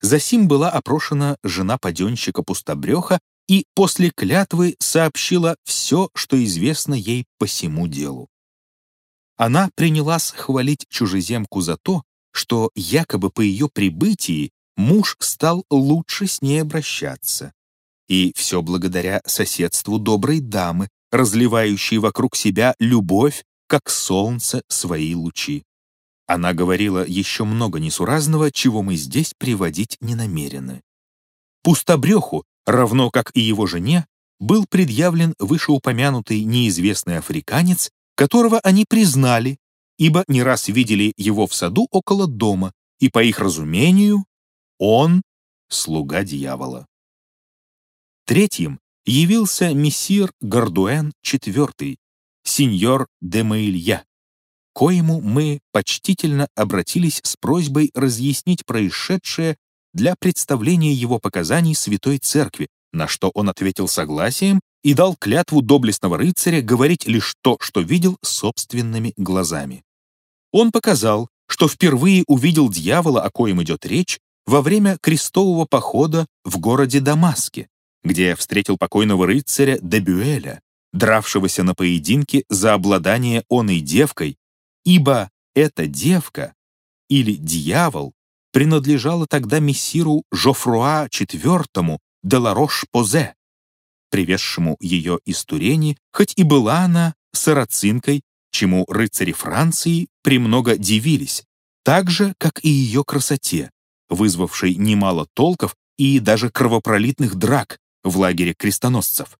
Засим была опрошена жена паденщика Пустобреха и после клятвы сообщила все, что известно ей по всему делу. Она принялась хвалить чужеземку за то, что якобы по ее прибытии муж стал лучше с ней обращаться. И все благодаря соседству доброй дамы, разливающей вокруг себя любовь, как солнце, свои лучи. Она говорила еще много несуразного, чего мы здесь приводить не намерены. Пустобреху, равно как и его жене, был предъявлен вышеупомянутый неизвестный африканец, которого они признали, ибо не раз видели его в саду около дома, и, по их разумению, он — слуга дьявола. Третьим явился мессир Гардуэн IV, сеньор де Маилья, коему мы почтительно обратились с просьбой разъяснить происшедшее для представления его показаний Святой Церкви, на что он ответил согласием и дал клятву доблестного рыцаря говорить лишь то, что видел собственными глазами. Он показал, что впервые увидел дьявола, о коем идет речь, во время крестового похода в городе Дамаске, где встретил покойного рыцаря Дебюэля, дравшегося на поединке за обладание оной девкой, ибо эта девка или дьявол принадлежала тогда мессиру Жофруа IV де Ларош-Позе, привезшему ее из Турени, хоть и была она сарацинкой, чему рыцари Франции премного дивились, так же, как и ее красоте, вызвавшей немало толков и даже кровопролитных драк в лагере крестоносцев.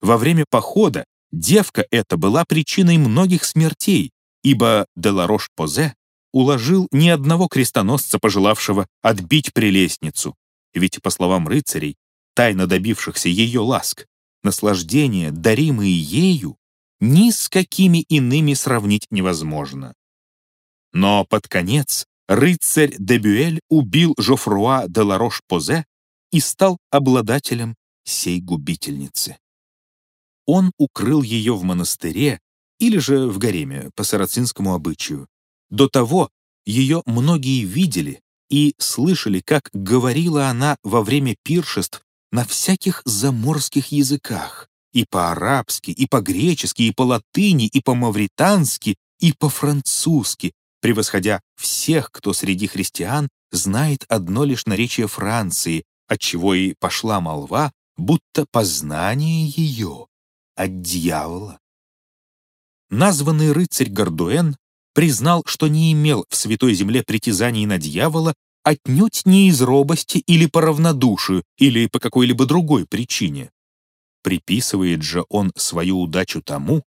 Во время похода девка эта была причиной многих смертей, ибо Деларош-Позе уложил ни одного крестоносца, пожелавшего отбить прелестницу, ведь, по словам рыцарей, тайно добившихся ее ласк, наслаждения, даримые ею, ни с какими иными сравнить невозможно. Но под конец рыцарь Дебюэль убил Жофруа де Ларош-Позе и стал обладателем сей губительницы. Он укрыл ее в монастыре или же в гареме по сарацинскому обычаю. До того ее многие видели и слышали, как говорила она во время пиршеств на всяких заморских языках, и по-арабски, и по-гречески, и по-латыни, и по-мавритански, и по-французски, превосходя всех, кто среди христиан знает одно лишь наречие Франции, отчего и пошла молва, будто познание ее от дьявола. Названный рыцарь Гардуэн признал, что не имел в Святой Земле притязаний на дьявола отнюдь не из робости или по равнодушию, или по какой-либо другой причине. Приписывает же он свою удачу тому,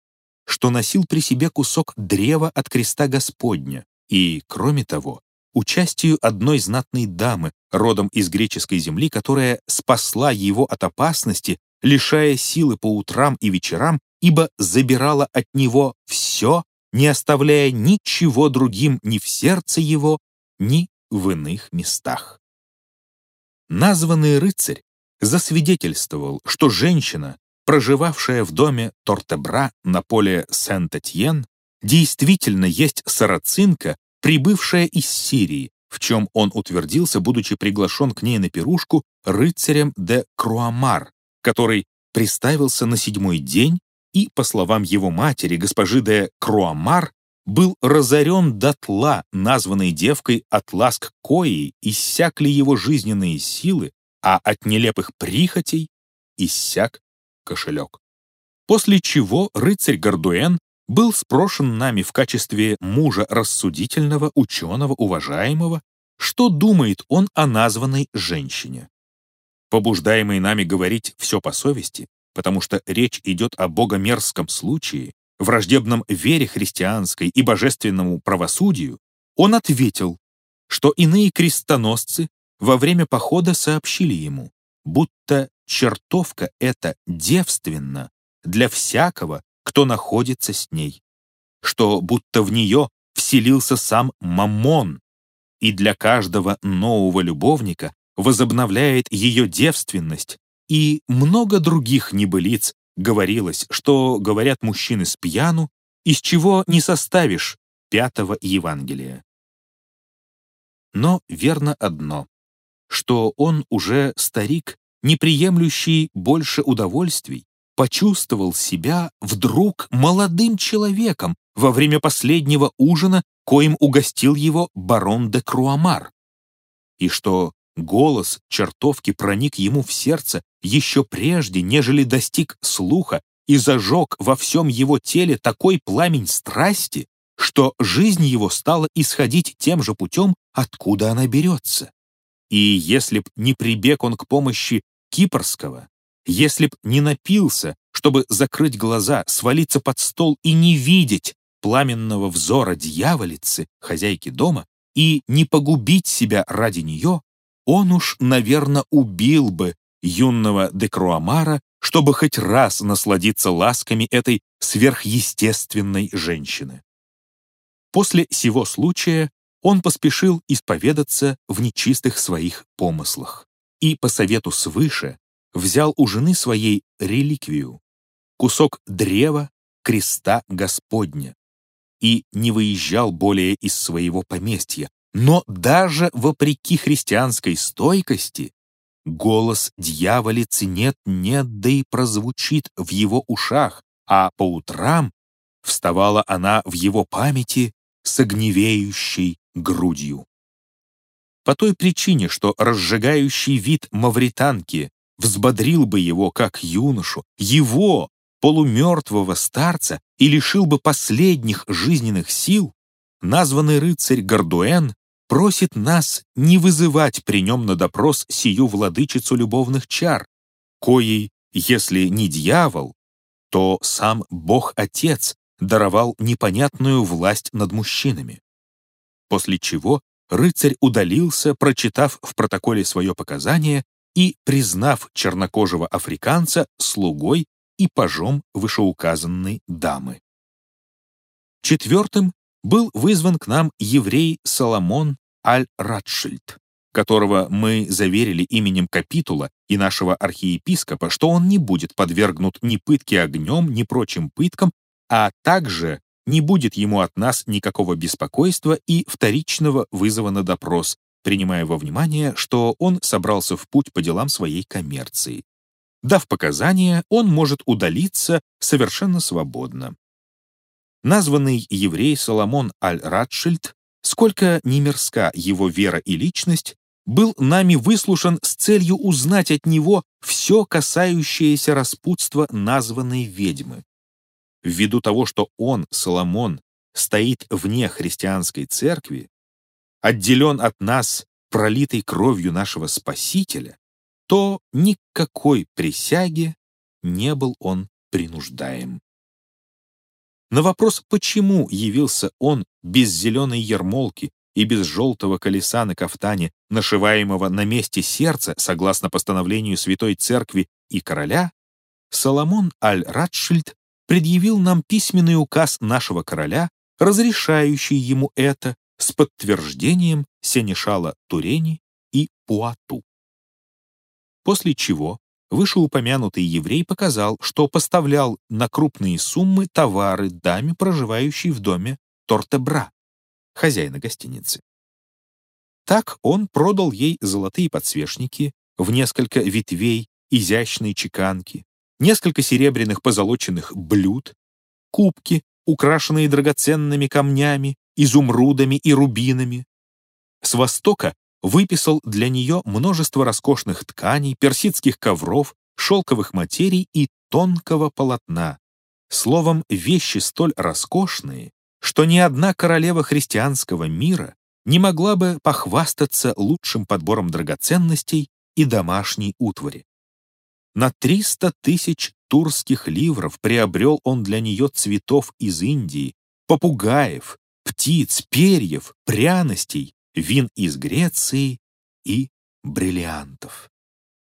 что носил при себе кусок древа от креста Господня и, кроме того, участию одной знатной дамы, родом из греческой земли, которая спасла его от опасности, лишая силы по утрам и вечерам, ибо забирала от него все, не оставляя ничего другим ни в сердце его, ни в иных местах. Названный рыцарь засвидетельствовал, что женщина, проживавшая в доме Тортебра на поле Сент-Этьен, действительно есть сарацинка, прибывшая из Сирии, в чем он утвердился, будучи приглашен к ней на пирушку рыцарем де Круамар, который приставился на седьмой день и, по словам его матери, госпожи де Круамар, был разорен дотла, названной девкой от ласк кои, иссякли его жизненные силы, а от нелепых прихотей иссяк кошелек. После чего рыцарь Гардуэн был спрошен нами в качестве мужа рассудительного, ученого, уважаемого, что думает он о названной женщине. Побуждаемый нами говорить все по совести, потому что речь идет о богомерзком случае, враждебном вере христианской и божественному правосудию, он ответил, что иные крестоносцы во время похода сообщили ему, будто чертовка эта девственна для всякого, кто находится с ней, что будто в нее вселился сам Маммон, и для каждого нового любовника возобновляет ее девственность и много других небылиц, говорилось, что говорят мужчины с пьяну, из чего не составишь пятого Евангелия. Но верно одно. что он уже старик, не приемлющий больше удовольствий, почувствовал себя вдруг молодым человеком во время последнего ужина, коим угостил его барон де Круамар, и что голос чертовки проник ему в сердце еще прежде, нежели достиг слуха и зажег во всем его теле такой пламень страсти, что жизнь его стала исходить тем же путем, откуда она берется. И если б не прибег он к помощи Кипрского, если б не напился, чтобы закрыть глаза, свалиться под стол и не видеть пламенного взора дьяволицы, хозяйки дома, и не погубить себя ради нее, он уж, наверное, убил бы юного Декруамара, чтобы хоть раз насладиться ласками этой сверхъестественной женщины. После сего случая он поспешил исповедаться в нечистых своих помыслах и по совету свыше взял у жены своей реликвию, кусок древа креста Господня, и не выезжал более из своего поместья. Но даже вопреки христианской стойкости голос дьяволицы нет-нет, да и прозвучит в его ушах, а по утрам вставала она в его памяти с огневеющей грудью. По той причине, что разжигающий вид мавританки взбодрил бы его как юношу, его, полумертвого старца, и лишил бы последних жизненных сил, названный рыцарь Гардуэн просит нас не вызывать при нем на допрос сию владычицу любовных чар, коей, если не дьявол, то сам Бог-Отец даровал непонятную власть над мужчинами. После чего рыцарь удалился, прочитав в протоколе свое показание и признав чернокожего африканца слугой и пажом вышеуказанной дамы. Четвертым был вызван к нам еврей Соломон Аль-Радшильд, которого мы заверили именем капитула и нашего архиепископа, что он не будет подвергнут ни пытке огнем, ни прочим пыткам, а также не будет ему от нас никакого беспокойства и вторичного вызова на допрос, принимая во внимание, что он собрался в путь по делам своей коммерции. Дав показания, он может удалиться совершенно свободно. Названный еврей Соломон Аль-Радшильд, сколько ни мерзка его вера и личность, был нами выслушан с целью узнать от него все касающееся распутства названной ведьмы ввиду того, что он, Соломон, стоит вне христианской церкви, отделен от нас пролитой кровью нашего Спасителя, то никакой присяге не был он принуждаем. На вопрос, почему явился он без зеленой ермолки и без желтого колеса на кафтане, нашиваемого на месте сердца, согласно постановлению Святой Церкви и короля, Соломон Аль-Радшильд предъявил нам письменный указ нашего короля, разрешающий ему это с подтверждением сенешала Турени и Пуату. После чего вышеупомянутый еврей показал, что поставлял на крупные суммы товары даме, проживающей в доме Тортебра, хозяина гостиницы. Так он продал ей золотые подсвечники в несколько ветвей изящной чеканки, несколько серебряных позолоченных блюд, кубки, украшенные драгоценными камнями, изумрудами и рубинами. С востока выписал для нее множество роскошных тканей, персидских ковров, шелковых материй и тонкого полотна. Словом, вещи столь роскошные, что ни одна королева христианского мира не могла бы похвастаться лучшим подбором драгоценностей и домашней утвари. На 300 тысяч турских ливров приобрел он для нее цветов из Индии, попугаев, птиц, перьев, пряностей, вин из Греции и бриллиантов.